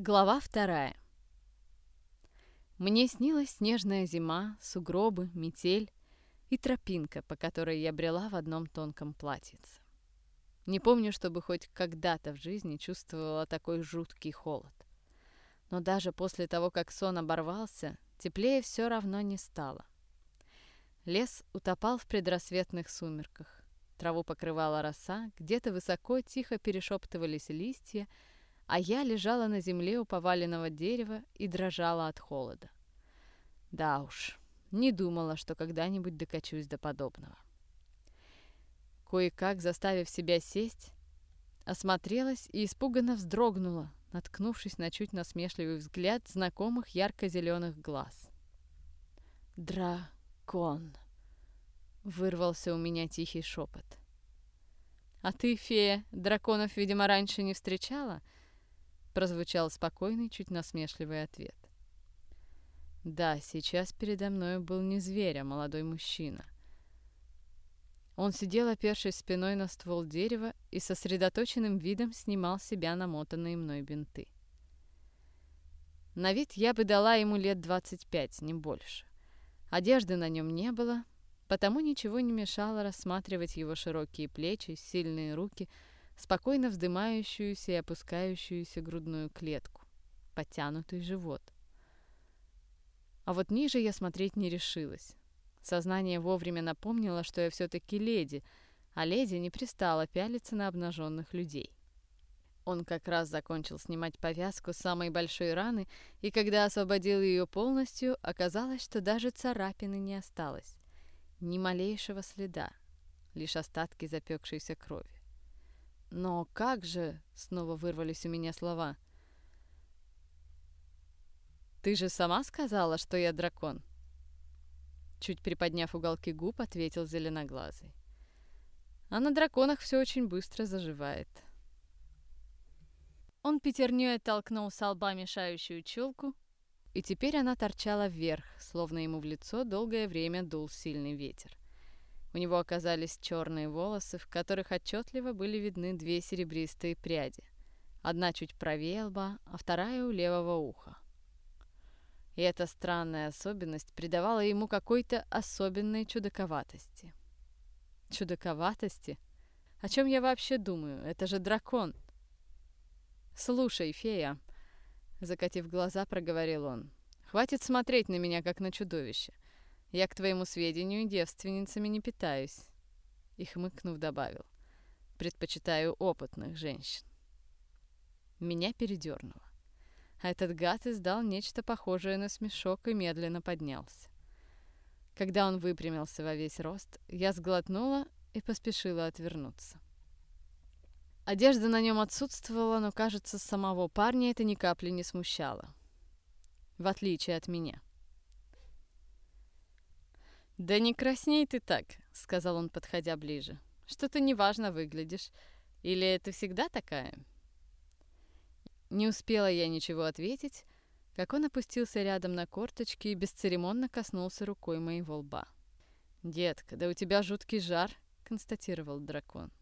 Глава вторая. Мне снилась снежная зима, сугробы, метель и тропинка, по которой я брела в одном тонком платьице. Не помню, чтобы хоть когда-то в жизни чувствовала такой жуткий холод. Но даже после того, как сон оборвался, теплее все равно не стало. Лес утопал в предрассветных сумерках. Траву покрывала роса, где-то высоко тихо перешептывались листья, а я лежала на земле у поваленного дерева и дрожала от холода. Да уж, не думала, что когда-нибудь докачусь до подобного. Кое-как, заставив себя сесть, осмотрелась и испуганно вздрогнула, наткнувшись на чуть насмешливый взгляд знакомых ярко-зеленых глаз. «Дракон!» — вырвался у меня тихий шепот. «А ты, фея, драконов, видимо, раньше не встречала?» Прозвучал спокойный, чуть насмешливый ответ. Да, сейчас передо мной был не зверь, а молодой мужчина. Он сидел, опершись спиной на ствол дерева и сосредоточенным видом снимал с себя намотанные мной бинты. На вид я бы дала ему лет 25, не больше. Одежды на нем не было, потому ничего не мешало рассматривать его широкие плечи, сильные руки — спокойно вздымающуюся и опускающуюся грудную клетку, подтянутый живот. А вот ниже я смотреть не решилась. Сознание вовремя напомнило, что я все-таки леди, а леди не пристала пялиться на обнаженных людей. Он как раз закончил снимать повязку самой большой раны, и когда освободил ее полностью, оказалось, что даже царапины не осталось. Ни малейшего следа, лишь остатки запекшейся крови. «Но как же?» — снова вырвались у меня слова. «Ты же сама сказала, что я дракон?» Чуть приподняв уголки губ, ответил зеленоглазый. «А на драконах все очень быстро заживает». Он пятерней оттолкнул с лба мешающую челку, и теперь она торчала вверх, словно ему в лицо долгое время дул сильный ветер. У него оказались черные волосы, в которых отчетливо были видны две серебристые пряди. Одна чуть правее лба, а вторая у левого уха. И эта странная особенность придавала ему какой-то особенной чудаковатости. Чудаковатости? О чем я вообще думаю? Это же дракон. «Слушай, фея», — закатив глаза, проговорил он, — «хватит смотреть на меня, как на чудовище. Я, к твоему сведению, девственницами не питаюсь. И хмыкнув, добавил. Предпочитаю опытных женщин. Меня передернуло. А этот гад издал нечто похожее на смешок и медленно поднялся. Когда он выпрямился во весь рост, я сглотнула и поспешила отвернуться. Одежда на нем отсутствовала, но, кажется, самого парня это ни капли не смущало. В отличие от меня. «Да не красней ты так», — сказал он, подходя ближе. «Что ты неважно выглядишь. Или ты всегда такая?» Не успела я ничего ответить, как он опустился рядом на корточки и бесцеремонно коснулся рукой моего лба. «Детка, да у тебя жуткий жар», — констатировал дракон.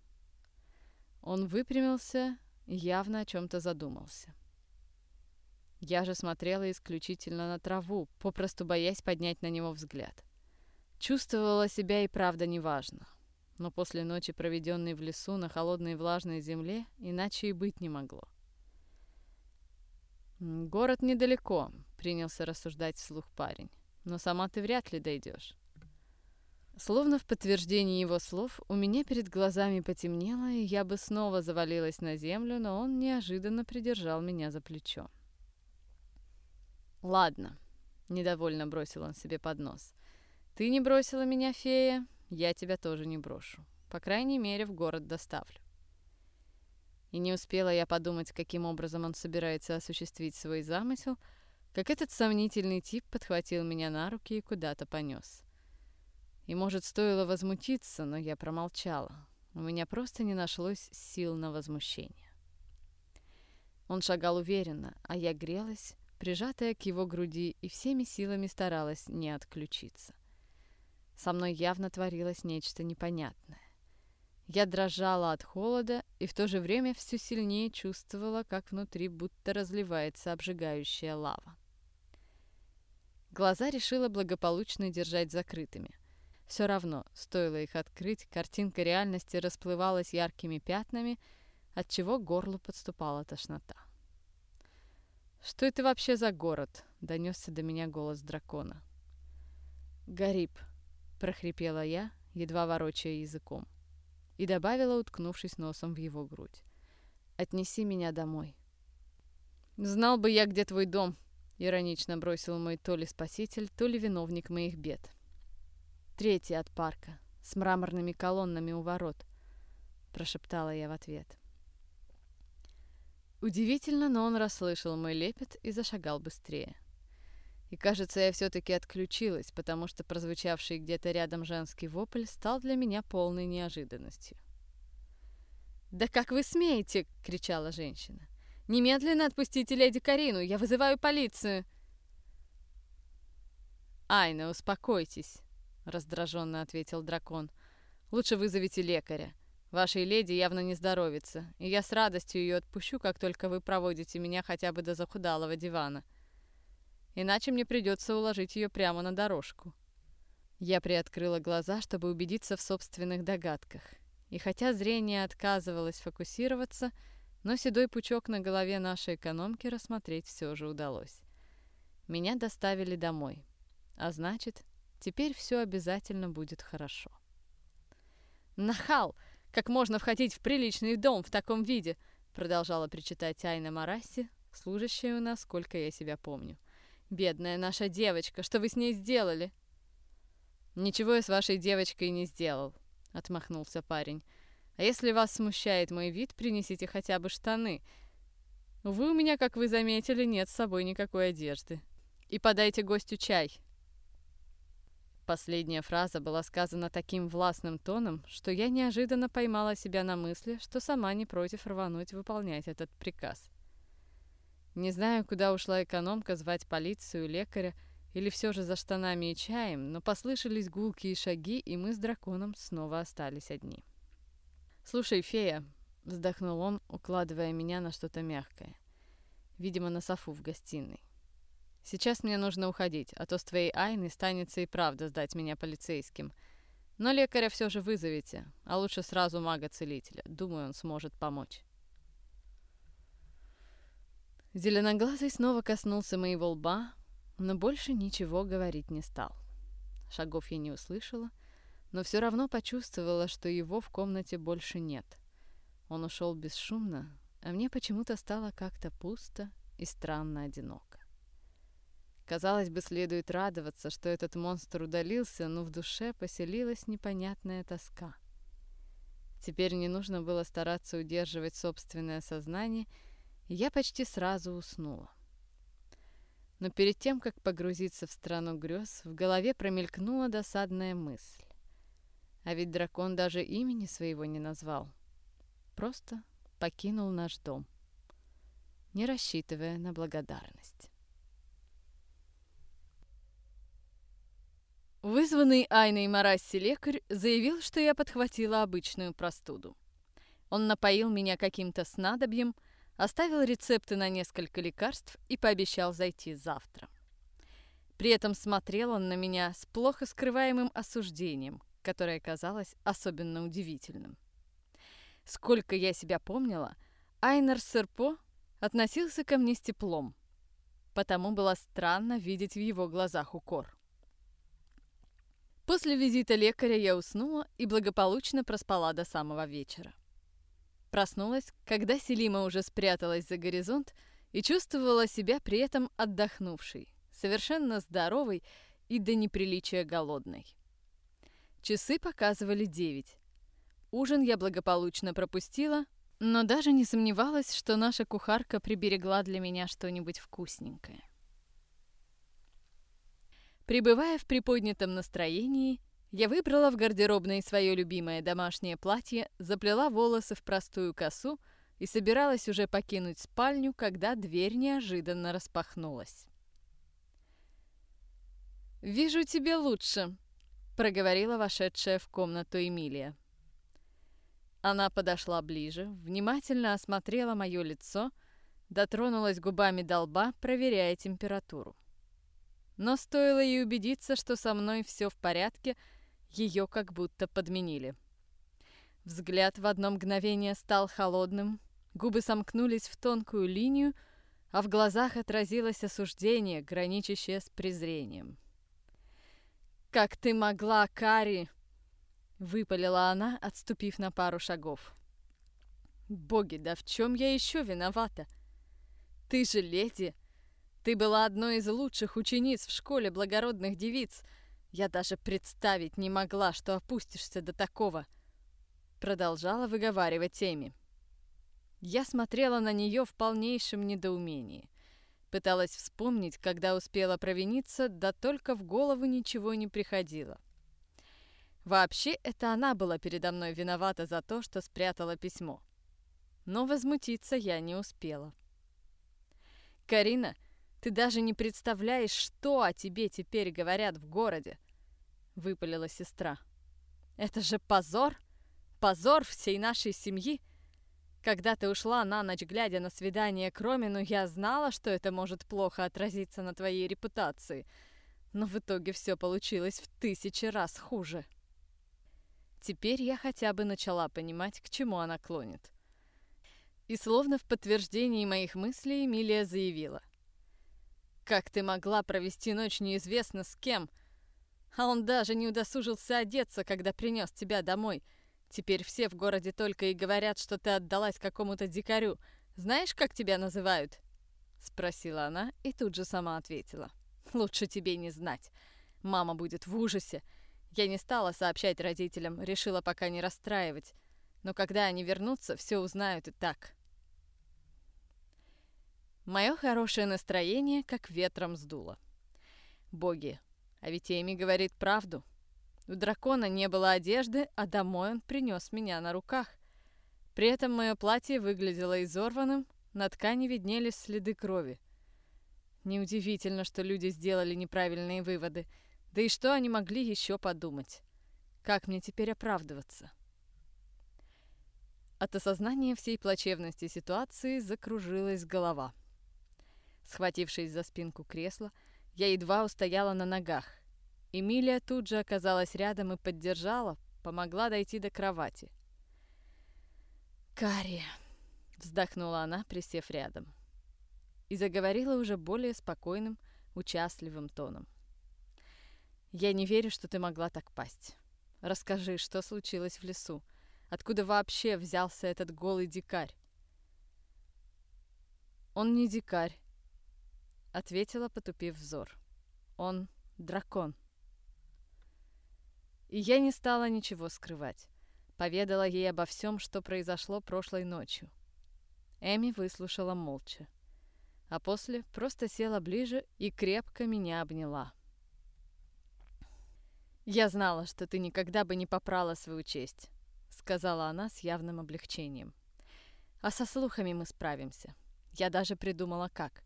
Он выпрямился и явно о чем-то задумался. Я же смотрела исключительно на траву, попросту боясь поднять на него взгляд. Чувствовала себя и правда неважно. Но после ночи, проведенной в лесу на холодной и влажной земле, иначе и быть не могло. «Город недалеко», — принялся рассуждать вслух парень. «Но сама ты вряд ли дойдешь». Словно в подтверждении его слов, у меня перед глазами потемнело, и я бы снова завалилась на землю, но он неожиданно придержал меня за плечо. «Ладно», — недовольно бросил он себе под нос. Ты не бросила меня, фея, я тебя тоже не брошу. По крайней мере, в город доставлю. И не успела я подумать, каким образом он собирается осуществить свой замысел, как этот сомнительный тип подхватил меня на руки и куда-то понес. И, может, стоило возмутиться, но я промолчала. У меня просто не нашлось сил на возмущение. Он шагал уверенно, а я грелась, прижатая к его груди, и всеми силами старалась не отключиться. Со мной явно творилось нечто непонятное. Я дрожала от холода и в то же время все сильнее чувствовала, как внутри будто разливается обжигающая лава. Глаза решила благополучно держать закрытыми. Все равно, стоило их открыть, картинка реальности расплывалась яркими пятнами, от чего горлу подступала тошнота. «Что это вообще за город?» — донесся до меня голос дракона. «Гариб», — прохрипела я, едва ворочая языком и добавила, уткнувшись носом в его грудь. «Отнеси меня домой». «Знал бы я, где твой дом», — иронично бросил мой то ли спаситель, то ли виновник моих бед. «Третий от парка, с мраморными колоннами у ворот», — прошептала я в ответ. Удивительно, но он расслышал мой лепет и зашагал быстрее. И кажется, я все-таки отключилась, потому что прозвучавший где-то рядом женский вопль стал для меня полной неожиданностью. «Да как вы смеете!» — кричала женщина. «Немедленно отпустите леди Карину! Я вызываю полицию!» «Айна, успокойтесь!» — раздраженно ответил дракон. «Лучше вызовите лекаря. Вашей леди явно не здоровится, и я с радостью ее отпущу, как только вы проводите меня хотя бы до захудалого дивана» иначе мне придется уложить ее прямо на дорожку. Я приоткрыла глаза, чтобы убедиться в собственных догадках. И хотя зрение отказывалось фокусироваться, но седой пучок на голове нашей экономки рассмотреть все же удалось. Меня доставили домой. А значит, теперь все обязательно будет хорошо. «Нахал! Как можно входить в приличный дом в таком виде?» продолжала причитать Айна Марасси, служащая у нас, сколько я себя помню. Бедная наша девочка, что вы с ней сделали?» «Ничего я с вашей девочкой не сделал», — отмахнулся парень. «А если вас смущает мой вид, принесите хотя бы штаны. Вы у меня, как вы заметили, нет с собой никакой одежды. И подайте гостю чай». Последняя фраза была сказана таким властным тоном, что я неожиданно поймала себя на мысли, что сама не против рвануть выполнять этот приказ. Не знаю, куда ушла экономка звать полицию, лекаря или все же за штанами и чаем, но послышались гулкие шаги, и мы с драконом снова остались одни. «Слушай, фея», — вздохнул он, укладывая меня на что-то мягкое, видимо, на софу в гостиной. «Сейчас мне нужно уходить, а то с твоей Айной станется и правда сдать меня полицейским. Но лекаря все же вызовите, а лучше сразу мага-целителя. Думаю, он сможет помочь». Зеленоглазый снова коснулся моего лба, но больше ничего говорить не стал. Шагов я не услышала, но все равно почувствовала, что его в комнате больше нет. Он ушел бесшумно, а мне почему-то стало как-то пусто и странно одиноко. Казалось бы, следует радоваться, что этот монстр удалился, но в душе поселилась непонятная тоска. Теперь не нужно было стараться удерживать собственное сознание — я почти сразу уснула. Но перед тем, как погрузиться в страну грез, в голове промелькнула досадная мысль. А ведь дракон даже имени своего не назвал. Просто покинул наш дом, не рассчитывая на благодарность. Вызванный Айной Марасси лекарь заявил, что я подхватила обычную простуду. Он напоил меня каким-то снадобьем, оставил рецепты на несколько лекарств и пообещал зайти завтра. При этом смотрел он на меня с плохо скрываемым осуждением, которое казалось особенно удивительным. Сколько я себя помнила, Айнер Серпо относился ко мне с теплом, потому было странно видеть в его глазах укор. После визита лекаря я уснула и благополучно проспала до самого вечера. Проснулась, когда Селима уже спряталась за горизонт и чувствовала себя при этом отдохнувшей, совершенно здоровой и до неприличия голодной. Часы показывали девять. Ужин я благополучно пропустила, но даже не сомневалась, что наша кухарка приберегла для меня что-нибудь вкусненькое. Пребывая в приподнятом настроении, я выбрала в гардеробной свое любимое домашнее платье, заплела волосы в простую косу и собиралась уже покинуть спальню, когда дверь неожиданно распахнулась. «Вижу тебе лучше», — проговорила вошедшая в комнату Эмилия. Она подошла ближе, внимательно осмотрела мое лицо, дотронулась губами до лба, проверяя температуру. Но стоило ей убедиться, что со мной все в порядке, ее как будто подменили. Взгляд в одно мгновение стал холодным, губы сомкнулись в тонкую линию, а в глазах отразилось осуждение, граничащее с презрением. «Как ты могла, Кари!» — выпалила она, отступив на пару шагов. «Боги, да в чем я еще виновата? Ты же леди! Ты была одной из лучших учениц в школе благородных девиц. Я даже представить не могла, что опустишься до такого!» Продолжала выговаривать Эми. Я смотрела на нее в полнейшем недоумении. Пыталась вспомнить, когда успела провиниться, да только в голову ничего не приходило. Вообще, это она была передо мной виновата за то, что спрятала письмо. Но возмутиться я не успела. «Карина, ты даже не представляешь, что о тебе теперь говорят в городе!» — выпалила сестра. «Это же позор! Позор всей нашей семьи!» Когда ты ушла на ночь, глядя на свидание к Ромину, я знала, что это может плохо отразиться на твоей репутации. Но в итоге все получилось в тысячи раз хуже. Теперь я хотя бы начала понимать, к чему она клонит. И словно в подтверждении моих мыслей Эмилия заявила. «Как ты могла провести ночь неизвестно с кем? А он даже не удосужился одеться, когда принес тебя домой». Теперь все в городе только и говорят, что ты отдалась какому-то дикарю. Знаешь, как тебя называют?» Спросила она и тут же сама ответила. «Лучше тебе не знать. Мама будет в ужасе. Я не стала сообщать родителям, решила пока не расстраивать. Но когда они вернутся, все узнают и так». Мое хорошее настроение как ветром сдуло. Боги, а ведь Эми говорит правду. У дракона не было одежды, а домой он принес меня на руках. При этом мое платье выглядело изорванным, на ткани виднелись следы крови. Неудивительно, что люди сделали неправильные выводы. Да и что они могли еще подумать? Как мне теперь оправдываться? От осознания всей плачевности ситуации закружилась голова. Схватившись за спинку кресла, я едва устояла на ногах. Эмилия тут же оказалась рядом и поддержала, помогла дойти до кровати. «Карри!» — вздохнула она, присев рядом. И заговорила уже более спокойным, участливым тоном. «Я не верю, что ты могла так пасть. Расскажи, что случилось в лесу? Откуда вообще взялся этот голый дикарь?» «Он не дикарь», — ответила, потупив взор. «Он дракон». И я не стала ничего скрывать. Поведала ей обо всем, что произошло прошлой ночью. Эми выслушала молча. А после просто села ближе и крепко меня обняла. «Я знала, что ты никогда бы не попрала свою честь», — сказала она с явным облегчением. «А со слухами мы справимся. Я даже придумала, как.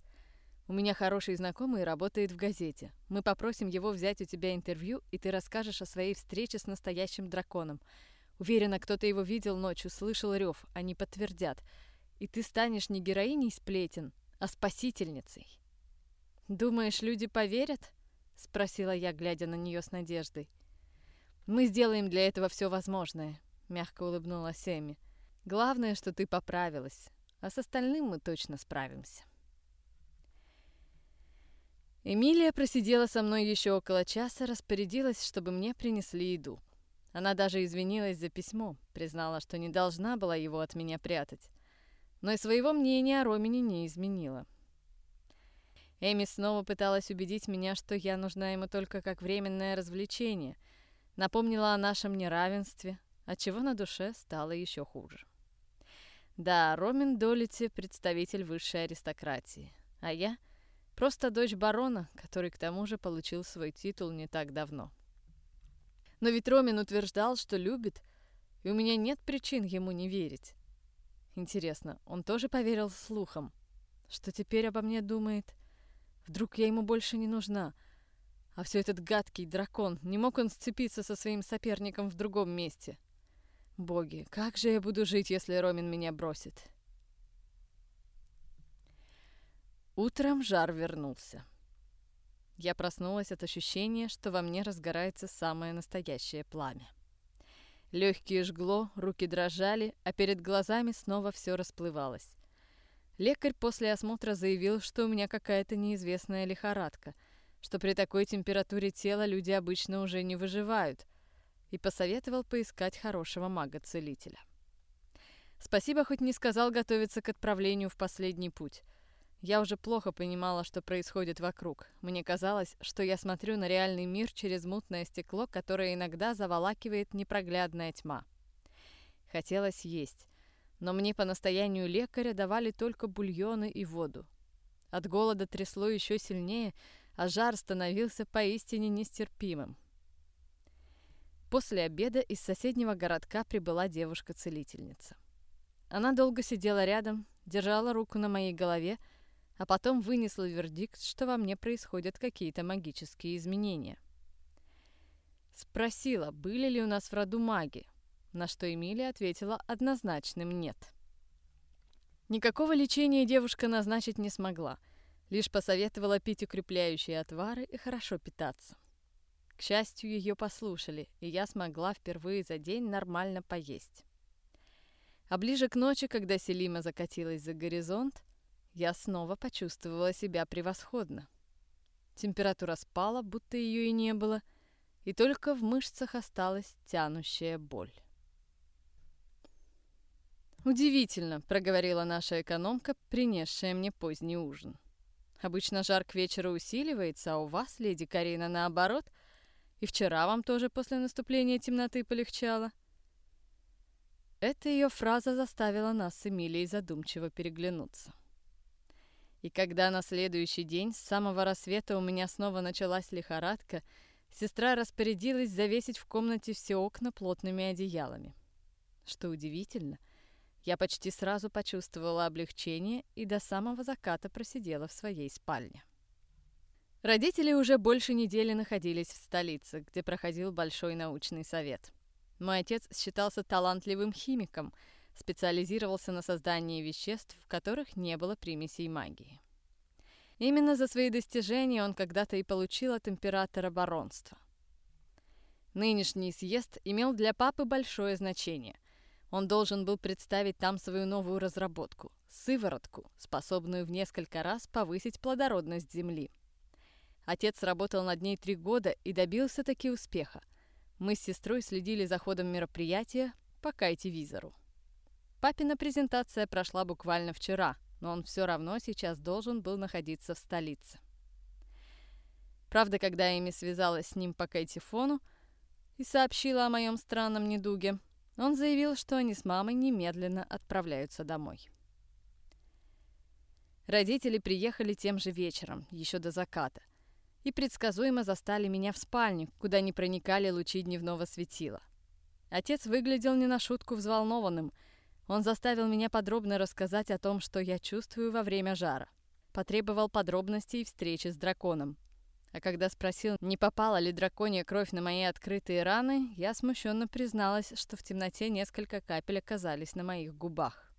У меня хороший знакомый работает в газете. Мы попросим его взять у тебя интервью, и ты расскажешь о своей встрече с настоящим драконом. Уверена, кто-то его видел ночью, слышал рев, они подтвердят. И ты станешь не героиней сплетен, а спасительницей. «Думаешь, люди поверят?» — спросила я, глядя на нее с надеждой. «Мы сделаем для этого все возможное», — мягко улыбнулась Эми. «Главное, что ты поправилась, а с остальным мы точно справимся». Эмилия просидела со мной еще около часа, распорядилась, чтобы мне принесли еду. Она даже извинилась за письмо, признала, что не должна была его от меня прятать. Но и своего мнения о Ромине не изменила. Эми снова пыталась убедить меня, что я нужна ему только как временное развлечение. Напомнила о нашем неравенстве, отчего на душе стало еще хуже. Да, Ромин Долити — представитель высшей аристократии, а я — Просто дочь барона, который к тому же получил свой титул не так давно. Но ведь Ромин утверждал, что любит, и у меня нет причин ему не верить. Интересно, он тоже поверил слухам? Что теперь обо мне думает? Вдруг я ему больше не нужна? А все этот гадкий дракон, не мог он сцепиться со своим соперником в другом месте? Боги, как же я буду жить, если Ромин меня бросит? Утром жар вернулся. Я проснулась от ощущения, что во мне разгорается самое настоящее пламя. Легкие жгло, руки дрожали, а перед глазами снова все расплывалось. Лекарь после осмотра заявил, что у меня какая-то неизвестная лихорадка, что при такой температуре тела люди обычно уже не выживают, и посоветовал поискать хорошего мага-целителя. Спасибо, хоть не сказал готовиться к отправлению в последний путь. Я уже плохо понимала, что происходит вокруг. Мне казалось, что я смотрю на реальный мир через мутное стекло, которое иногда заволакивает непроглядная тьма. Хотелось есть, но мне по настоянию лекаря давали только бульоны и воду. От голода трясло еще сильнее, а жар становился поистине нестерпимым. После обеда из соседнего городка прибыла девушка-целительница. Она долго сидела рядом, держала руку на моей голове, а потом вынесла вердикт, что во мне происходят какие-то магические изменения. Спросила, были ли у нас в роду маги, на что Эмилия ответила однозначным «нет». Никакого лечения девушка назначить не смогла, лишь посоветовала пить укрепляющие отвары и хорошо питаться. К счастью, ее послушали, и я смогла впервые за день нормально поесть. А ближе к ночи, когда Селима закатилась за горизонт, я снова почувствовала себя превосходно. Температура спала, будто ее и не было, и только в мышцах осталась тянущая боль. «Удивительно», — проговорила наша экономка, принесшая мне поздний ужин. «Обычно жар к вечеру усиливается, а у вас, леди Карина, наоборот. И вчера вам тоже после наступления темноты полегчало». Эта ее фраза заставила нас с Эмилией задумчиво переглянуться. И когда на следующий день с самого рассвета у меня снова началась лихорадка, сестра распорядилась завесить в комнате все окна плотными одеялами. Что удивительно, я почти сразу почувствовала облегчение и до самого заката просидела в своей спальне. Родители уже больше недели находились в столице, где проходил большой научный совет. Мой отец считался талантливым химиком – специализировался на создании веществ, в которых не было примесей магии. Именно за свои достижения он когда-то и получил от императора баронство. Нынешний съезд имел для папы большое значение. Он должен был представить там свою новую разработку – сыворотку, способную в несколько раз повысить плодородность земли. Отец работал над ней три года и добился таки успеха. Мы с сестрой следили за ходом мероприятия по кайте-визору. Папина презентация прошла буквально вчера, но он все равно сейчас должен был находиться в столице. Правда, когда Эми связалась с ним по кайтифону и сообщила о моем странном недуге, он заявил, что они с мамой немедленно отправляются домой. Родители приехали тем же вечером, еще до заката, и предсказуемо застали меня в спальне, куда не проникали лучи дневного светила. Отец выглядел не на шутку взволнованным – он заставил меня подробно рассказать о том, что я чувствую во время жара. Потребовал подробностей встречи с драконом. А когда спросил, не попала ли драконья кровь на мои открытые раны, я смущенно призналась, что в темноте несколько капель оказались на моих губах.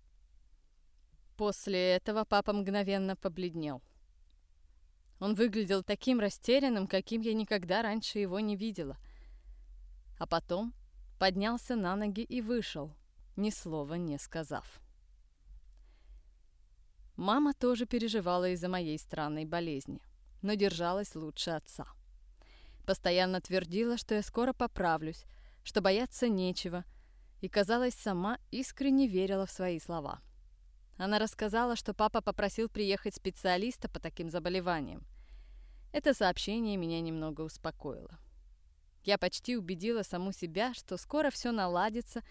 После этого папа мгновенно побледнел. Он выглядел таким растерянным, каким я никогда раньше его не видела. А потом поднялся на ноги и вышел, ни слова не сказав. Мама тоже переживала из-за моей странной болезни, но держалась лучше отца. Постоянно твердила, что я скоро поправлюсь, что бояться нечего, и, казалось, сама искренне верила в свои слова. Она рассказала, что папа попросил приехать специалиста по таким заболеваниям. Это сообщение меня немного успокоило. Я почти убедила саму себя, что скоро все наладится,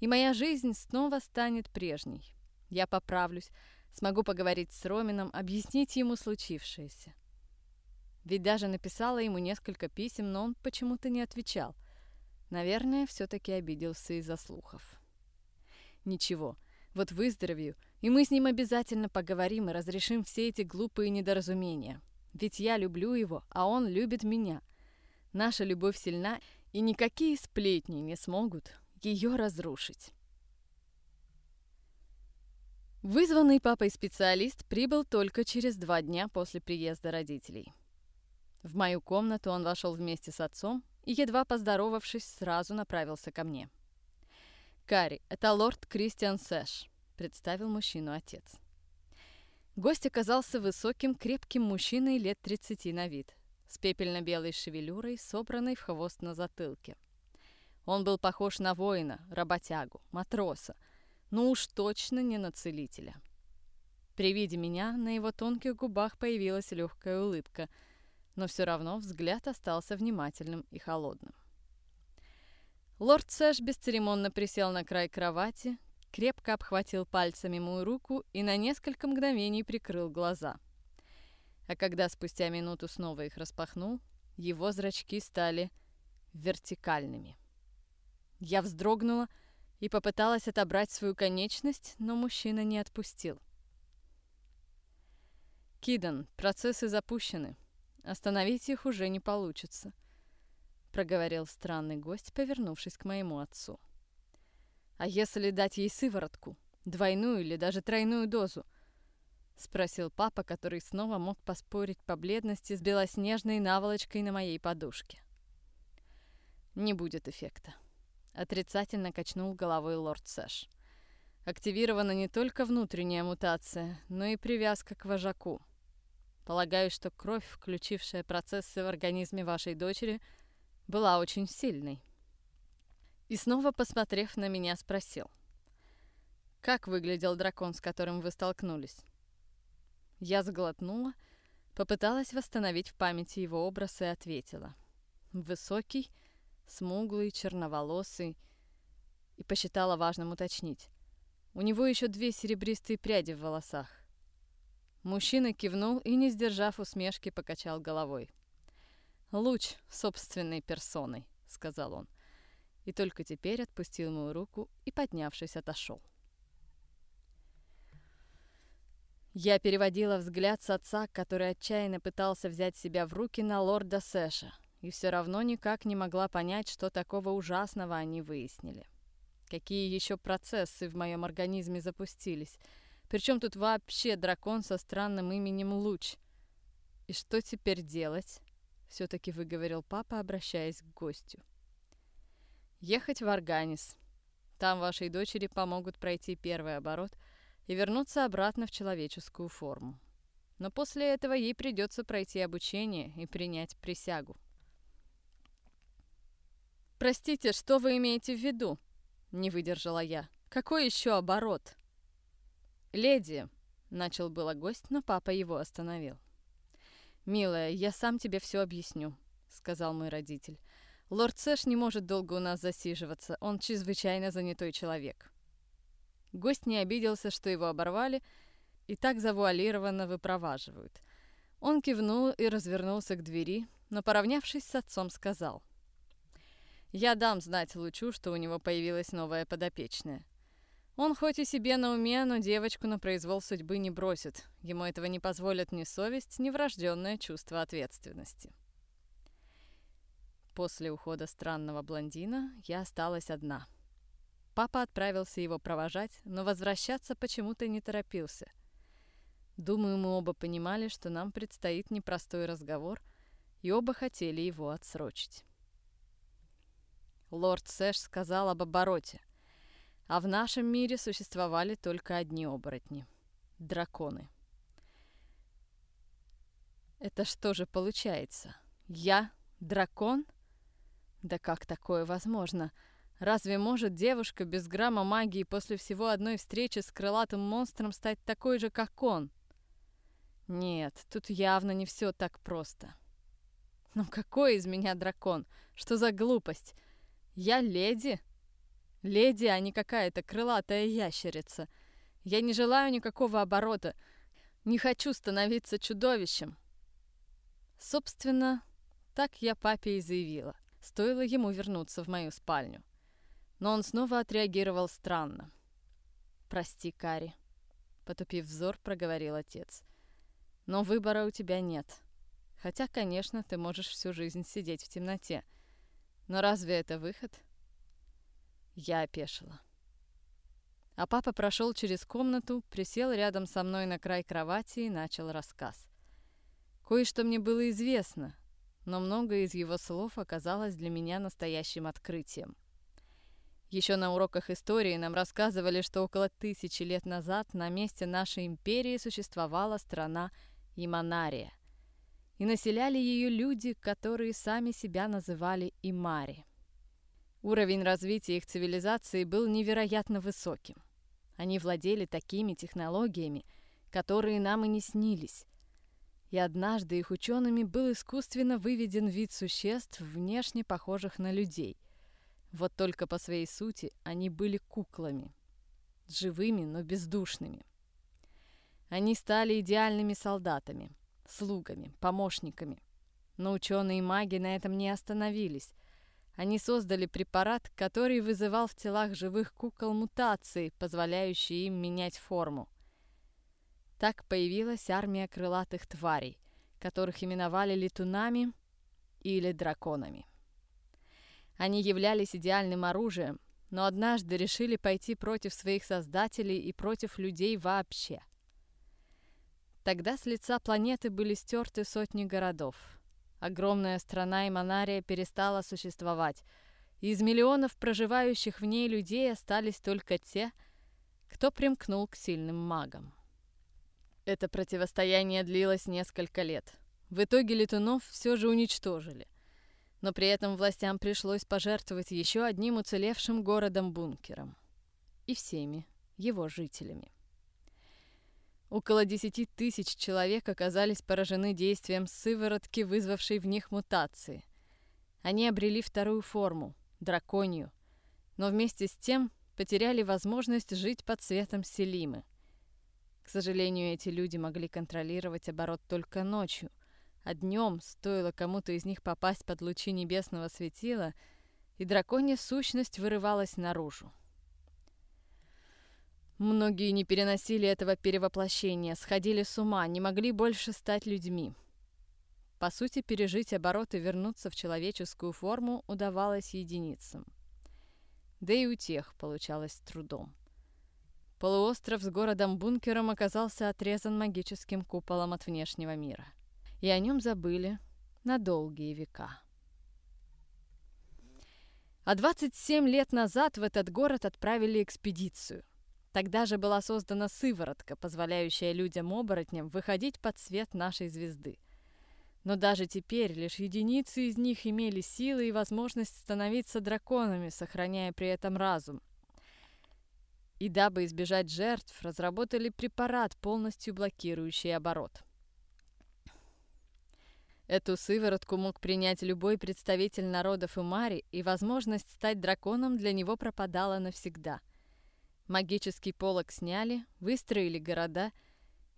и моя жизнь снова станет прежней. Я поправлюсь, смогу поговорить с Ромином, объяснить ему случившееся. Ведь даже написала ему несколько писем, но он почему-то не отвечал. Наверное, все-таки обиделся из-за слухов. Ничего, вот выздоровею, и мы с ним обязательно поговорим и разрешим все эти глупые недоразумения. Ведь я люблю его, а он любит меня. Наша любовь сильна, и никакие сплетни не смогут ее разрушить. Вызванный папой специалист прибыл только через два дня после приезда родителей. В мою комнату он вошел вместе с отцом и, едва поздоровавшись, сразу направился ко мне. «Карри, это лорд Кристиан Сэш», — представил мужчину отец. Гость оказался высоким, крепким мужчиной лет 30 на вид, с пепельно-белой шевелюрой, собранной в хвост на затылке. Он был похож на воина, работягу, матроса, но уж точно не на целителя. При виде меня на его тонких губах появилась легкая улыбка, но все равно взгляд остался внимательным и холодным. Лорд Сэш бесцеремонно присел на край кровати, крепко обхватил пальцами мою руку и на несколько мгновений прикрыл глаза. А когда спустя минуту снова их распахнул, его зрачки стали вертикальными. Я вздрогнула и попыталась отобрать свою конечность, но мужчина не отпустил. «Кидан, процессы запущены. Остановить их уже не получится», — проговорил странный гость, повернувшись к моему отцу. А если дать ей сыворотку? Двойную или даже тройную дозу? Спросил папа, который снова мог поспорить по бледности с белоснежной наволочкой на моей подушке. Не будет эффекта. Отрицательно качнул головой лорд Сэш. Активирована не только внутренняя мутация, но и привязка к вожаку. Полагаю, что кровь, включившая процессы в организме вашей дочери, была очень сильной. И снова, посмотрев на меня, спросил. «Как выглядел дракон, с которым вы столкнулись?» Я сглотнула, попыталась восстановить в памяти его образ и ответила. Высокий, смуглый, черноволосый. И посчитала важным уточнить. У него еще две серебристые пряди в волосах. Мужчина кивнул и, не сдержав усмешки, покачал головой. «Луч собственной персоной», — сказал он и только теперь отпустил мою руку и, поднявшись, отошел. Я переводила взгляд с отца, который отчаянно пытался взять себя в руки на лорда Сэша, и все равно никак не могла понять, что такого ужасного они выяснили. Какие еще процессы в моем организме запустились? Причем тут вообще дракон со странным именем Луч? И что теперь делать? Все-таки выговорил папа, обращаясь к гостю. Ехать в Арганис. Там вашей дочери помогут пройти первый оборот и вернуться обратно в человеческую форму. Но после этого ей придется пройти обучение и принять присягу. «Простите, что вы имеете в виду?» — не выдержала я. «Какой еще оборот?» «Леди», — начал было гость, но папа его остановил. «Милая, я сам тебе все объясню», — сказал мой родитель. Лорд Сэш не может долго у нас засиживаться, он чрезвычайно занятой человек. Гость не обиделся, что его оборвали, и так завуалированно выпроваживают. Он кивнул и развернулся к двери, но, поравнявшись с отцом, сказал. «Я дам знать Лучу, что у него появилась новая подопечная. Он хоть и себе на уме, но девочку на произвол судьбы не бросит. Ему этого не позволят ни совесть, ни врожденное чувство ответственности». После ухода странного блондина я осталась одна. Папа отправился его провожать, но возвращаться почему-то не торопился. Думаю, мы оба понимали, что нам предстоит непростой разговор, и оба хотели его отсрочить. Лорд Сэш сказал об обороте. А в нашем мире существовали только одни оборотни — драконы. Это что же получается? Я дракон — да как такое возможно? Разве может девушка без грамма магии после всего одной встречи с крылатым монстром стать такой же, как он? Нет, тут явно не все так просто. Ну какой из меня дракон? Что за глупость? Я леди? Леди, а не какая-то крылатая ящерица. Я не желаю никакого оборота. Не хочу становиться чудовищем. Собственно, так я папе и заявила. Стоило ему вернуться в мою спальню. Но он снова отреагировал странно. «Прости, Кари», — потупив взор, проговорил отец. «Но выбора у тебя нет. Хотя, конечно, ты можешь всю жизнь сидеть в темноте. Но разве это выход?» Я опешила. А папа прошел через комнату, присел рядом со мной на край кровати и начал рассказ. Кое-что мне было известно, но многое из его слов оказалось для меня настоящим открытием. Еще на уроках истории нам рассказывали, что около тысячи лет назад на месте нашей империи существовала страна Иманария. И населяли ее люди, которые сами себя называли Имари. Уровень развития их цивилизации был невероятно высоким. Они владели такими технологиями, которые нам и не снились. И однажды их учеными был искусственно выведен вид существ, внешне похожих на людей – вот только по своей сути они были куклами. Живыми, но бездушными. Они стали идеальными солдатами, слугами, помощниками. Но ученые и маги на этом не остановились. Они создали препарат, который вызывал в телах живых кукол мутации, позволяющие им менять форму. Так появилась армия крылатых тварей, которых именовали летунами или драконами. Они являлись идеальным оружием, но однажды решили пойти против своих создателей и против людей вообще. Тогда с лица планеты были стерты сотни городов. Огромная страна Иманария перестала существовать, и из миллионов проживающих в ней людей остались только те, кто примкнул к сильным магам. Это противостояние длилось несколько лет. В итоге летунов все же уничтожили – но при этом властям пришлось пожертвовать еще одним уцелевшим городом-бункером и всеми его жителями. Около десяти тысяч человек оказались поражены действием сыворотки, вызвавшей в них мутации. Они обрели вторую форму – драконию, но вместе с тем потеряли возможность жить под светом Селимы. К сожалению, эти люди могли контролировать оборот только ночью, а днем стоило кому-то из них попасть под лучи небесного светила, и драконья сущность вырывалась наружу. Многие не переносили этого перевоплощения, сходили с ума, не могли больше стать людьми. По сути, пережить оборот и вернуться в человеческую форму удавалось единицам. Да и у тех получалось трудом. Полуостров с городом-бункером оказался отрезан магическим куполом от внешнего мира и о нем забыли на долгие века. А 27 лет назад в этот город отправили экспедицию. Тогда же была создана сыворотка, позволяющая людям-оборотням выходить под свет нашей звезды. Но даже теперь лишь единицы из них имели силы и возможность становиться драконами, сохраняя при этом разум. И дабы избежать жертв, разработали препарат, полностью блокирующий оборот. Эту сыворотку мог принять любой представитель народов Умари, и возможность стать драконом для него пропадала навсегда. Магический полог сняли, выстроили города,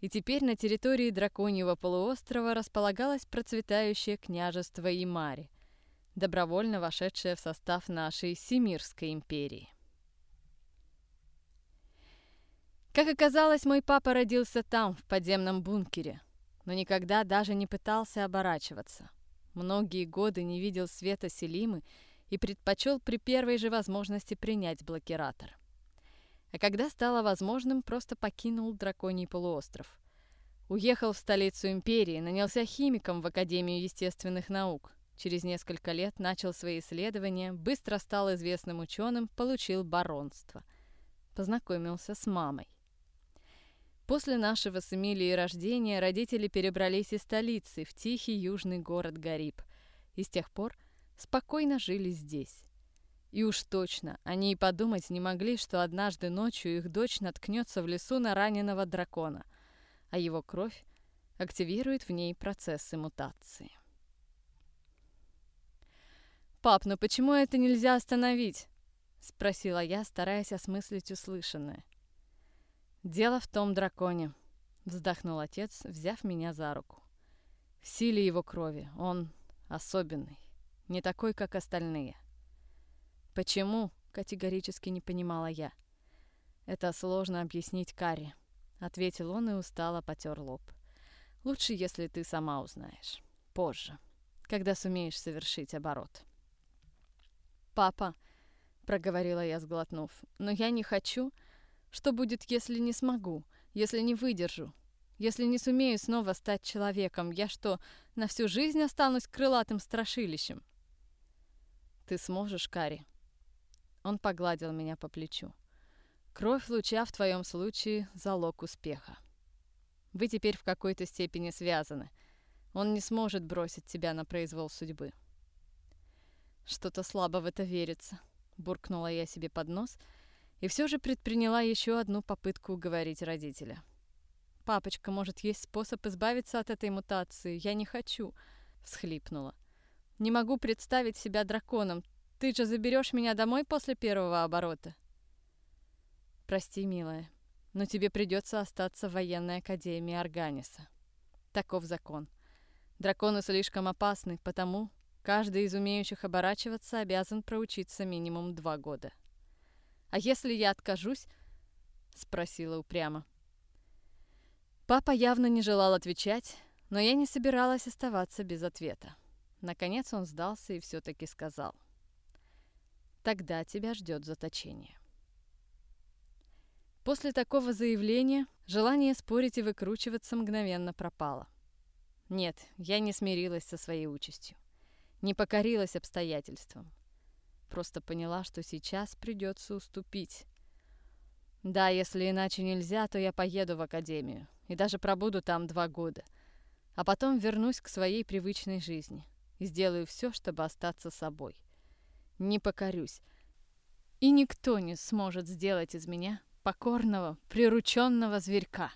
и теперь на территории драконьего полуострова располагалось процветающее княжество Имари, добровольно вошедшее в состав нашей Семирской империи. Как оказалось, мой папа родился там, в подземном бункере – но никогда даже не пытался оборачиваться. Многие годы не видел света Селимы и предпочел при первой же возможности принять блокиратор. А когда стало возможным, просто покинул драконий полуостров. Уехал в столицу империи, нанялся химиком в Академию естественных наук. Через несколько лет начал свои исследования, быстро стал известным ученым, получил баронство. Познакомился с мамой. После нашего с Эмилией рождения родители перебрались из столицы в тихий южный город Гариб. И с тех пор спокойно жили здесь. И уж точно, они и подумать не могли, что однажды ночью их дочь наткнется в лесу на раненого дракона, а его кровь активирует в ней процессы мутации. «Пап, ну почему это нельзя остановить?» — спросила я, стараясь осмыслить услышанное. «Дело в том драконе», — вздохнул отец, взяв меня за руку. «В силе его крови. Он особенный. Не такой, как остальные». «Почему?» — категорически не понимала я. «Это сложно объяснить Карри», — ответил он и устало потер лоб. «Лучше, если ты сама узнаешь. Позже, когда сумеешь совершить оборот». «Папа», проговорила я, сглотнув. «Но я не хочу. Что будет, если не смогу, если не выдержу, если не сумею снова стать человеком? Я что, на всю жизнь останусь крылатым страшилищем?» «Ты сможешь, Кари?» Он погладил меня по плечу. «Кровь луча в твоем случае — залог успеха. Вы теперь в какой-то степени связаны. Он не сможет бросить тебя на произвол судьбы». «Что-то слабо в это верится», — буркнула я себе под нос и все же предприняла еще одну попытку уговорить родителя. «Папочка, может, есть способ избавиться от этой мутации? Я не хочу», — всхлипнула. Не могу представить себя драконом. Ты же заберешь меня домой после первого оборота. Прости, милая, но тебе придется остаться в военной академии Арганиса. Таков закон. Драконы слишком опасны, потому каждый из умеющих оборачиваться обязан проучиться минимум два года. А если я откажусь? Спросила упрямо. Папа явно не желал отвечать, но я не собиралась оставаться без ответа. Наконец он сдался и все-таки сказал. «Тогда тебя ждет заточение». После такого заявления желание спорить и выкручиваться мгновенно пропало. Нет, я не смирилась со своей участью. Не покорилась обстоятельствам. Просто поняла, что сейчас придется уступить. Да, если иначе нельзя, то я поеду в академию и даже пробуду там два года, а потом вернусь к своей привычной жизни и сделаю все, чтобы остаться собой. Не покорюсь. И никто не сможет сделать из меня покорного, прирученного зверька.